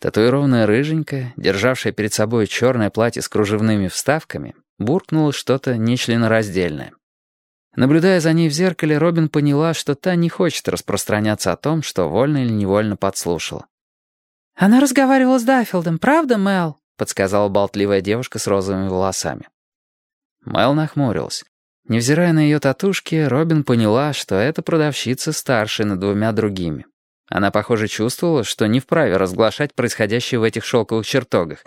Татуированная рыженькая, державшая перед собой черное платье с кружевными вставками, буркнула что-то нечленораздельное. Наблюдая за ней в зеркале, Робин поняла, что та не хочет распространяться о том, что вольно или невольно подслушала. «Она разговаривала с Даффилдом, правда, Мел?» — подсказала болтливая девушка с розовыми волосами. Мел нахмурилась. Невзирая на ее татушки, Робин поняла, что эта продавщица старше над двумя другими. Она, похоже, чувствовала, что не вправе разглашать происходящее в этих шелковых чертогах,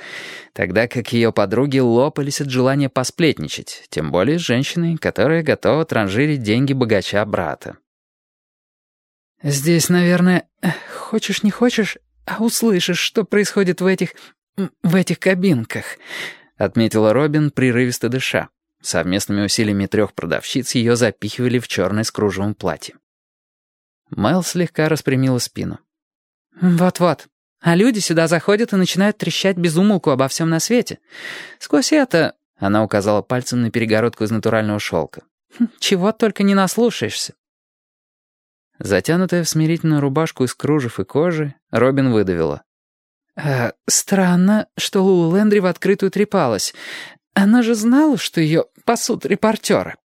тогда как ее подруги лопались от желания посплетничать, тем более с женщиной, которая готова транжирить деньги богача брата. «Здесь, наверное, хочешь не хочешь, а услышишь, что происходит в этих... в этих кабинках», — отметила Робин, прерывисто дыша. Совместными усилиями трех продавщиц ее запихивали в черное с кружевом платье. Мэл слегка распрямила спину. «Вот-вот. А люди сюда заходят и начинают трещать безумолку обо всем на свете. Сквозь это...» — она указала пальцем на перегородку из натурального шелка. «Хм, «Чего только не наслушаешься». Затянутая в смирительную рубашку из кружев и кожи, Робин выдавила. «Э, «Странно, что Лулу Лэндри в открытую трепалась. Она же знала, что ее пасут репортеры».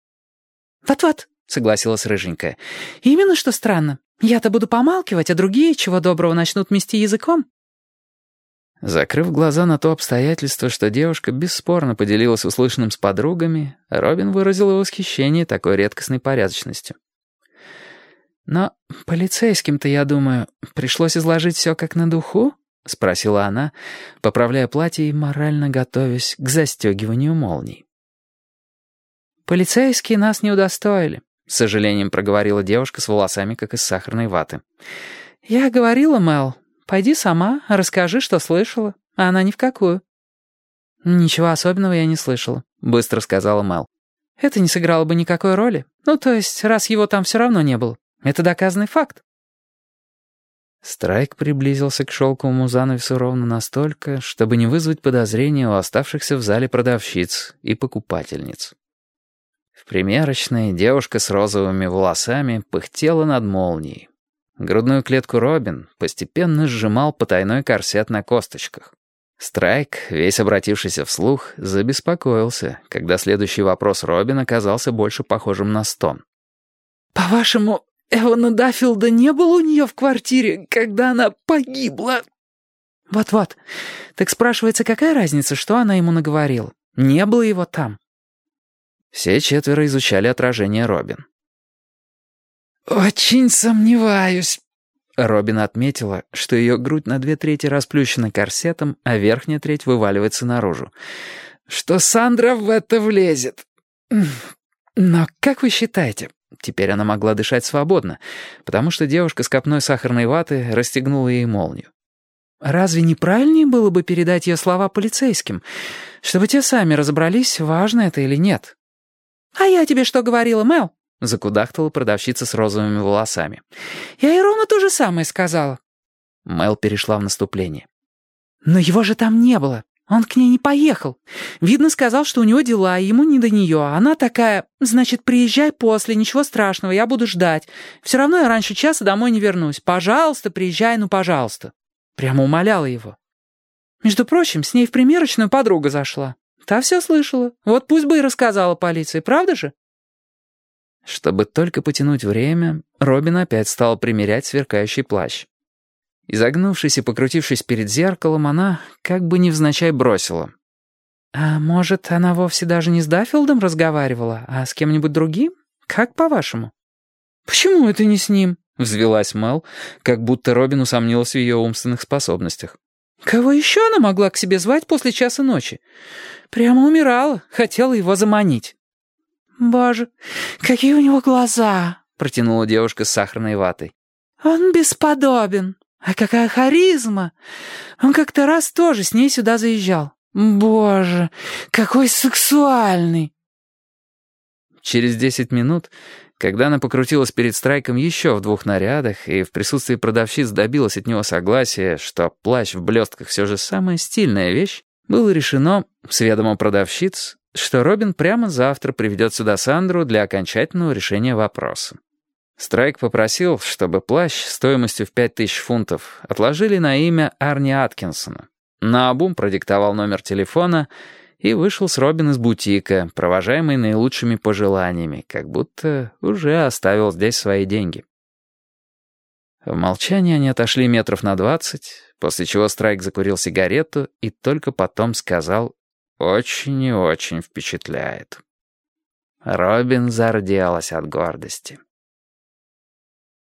«Вот-вот», — согласилась Рыженькая. «Именно что странно. Я-то буду помалкивать, а другие, чего доброго, начнут мести языком». Закрыв глаза на то обстоятельство, что девушка бесспорно поделилась услышанным с подругами, Робин выразила восхищение такой редкостной порядочностью. «Но полицейским-то, я думаю, пришлось изложить все как на духу?» — спросила она, поправляя платье и морально готовясь к застегиванию молний. «Полицейские нас не удостоили. — с сожалением проговорила девушка с волосами, как из сахарной ваты. «Я говорила, Мел, пойди сама, расскажи, что слышала, а она ни в какую». «Ничего особенного я не слышала», — быстро сказала Мел. «Это не сыграло бы никакой роли. Ну, то есть, раз его там все равно не было. Это доказанный факт». Страйк приблизился к шелковому занавесу ровно настолько, чтобы не вызвать подозрения у оставшихся в зале продавщиц и покупательниц примерочной девушка с розовыми волосами пыхтела над молнией. Грудную клетку Робин постепенно сжимал потайной корсет на косточках. Страйк, весь обратившийся вслух, забеспокоился, когда следующий вопрос Робин оказался больше похожим на стон. «По-вашему, Эвана Даффилда не было у нее в квартире, когда она погибла?» «Вот-вот. Так спрашивается, какая разница, что она ему наговорила? Не было его там». Все четверо изучали отражение Робин. «Очень сомневаюсь». Робин отметила, что ее грудь на две трети расплющена корсетом, а верхняя треть вываливается наружу. «Что Сандра в это влезет. Но как вы считаете?» Теперь она могла дышать свободно, потому что девушка с копной сахарной ваты расстегнула ей молнию. «Разве не правильнее было бы передать ее слова полицейским, чтобы те сами разобрались, важно это или нет?» «А я тебе что говорила, Мел?» — закудахтала продавщица с розовыми волосами. «Я ей ровно то же самое сказала». Мел перешла в наступление. «Но его же там не было. Он к ней не поехал. Видно, сказал, что у него дела, и ему не до нее. А она такая, значит, приезжай после, ничего страшного, я буду ждать. Все равно я раньше часа домой не вернусь. Пожалуйста, приезжай, ну, пожалуйста». Прямо умоляла его. Между прочим, с ней в примерочную подруга зашла. Та все слышала. Вот пусть бы и рассказала полиции, правда же? Чтобы только потянуть время, Робин опять стал примерять сверкающий плащ. Изогнувшись и покрутившись перед зеркалом, она как бы невзначай бросила. «А может, она вовсе даже не с Даффилдом разговаривала, а с кем-нибудь другим? Как по-вашему?» «Почему это не с ним?» — взвелась Мел, как будто Робин усомнилась в ее умственных способностях. Кого еще она могла к себе звать после часа ночи? Прямо умирала, хотела его заманить. «Боже, какие у него глаза!» — протянула девушка с сахарной ватой. «Он бесподобен. А какая харизма! Он как-то раз тоже с ней сюда заезжал. Боже, какой сексуальный!» Через десять минут когда она покрутилась перед страйком еще в двух нарядах и в присутствии продавщиц добилась от него согласия, что плащ в блестках все же самая стильная вещь, было решено, с ведомом продавщиц, что Робин прямо завтра приведет сюда Сандру для окончательного решения вопроса. Страйк попросил, чтобы плащ стоимостью в пять тысяч фунтов отложили на имя Арни Аткинсона. Наобум продиктовал номер телефона и вышел с Робин из бутика, провожаемый наилучшими пожеланиями, как будто уже оставил здесь свои деньги. В молчании они отошли метров на двадцать, после чего Страйк закурил сигарету и только потом сказал «очень и очень впечатляет». Робин зарделась от гордости.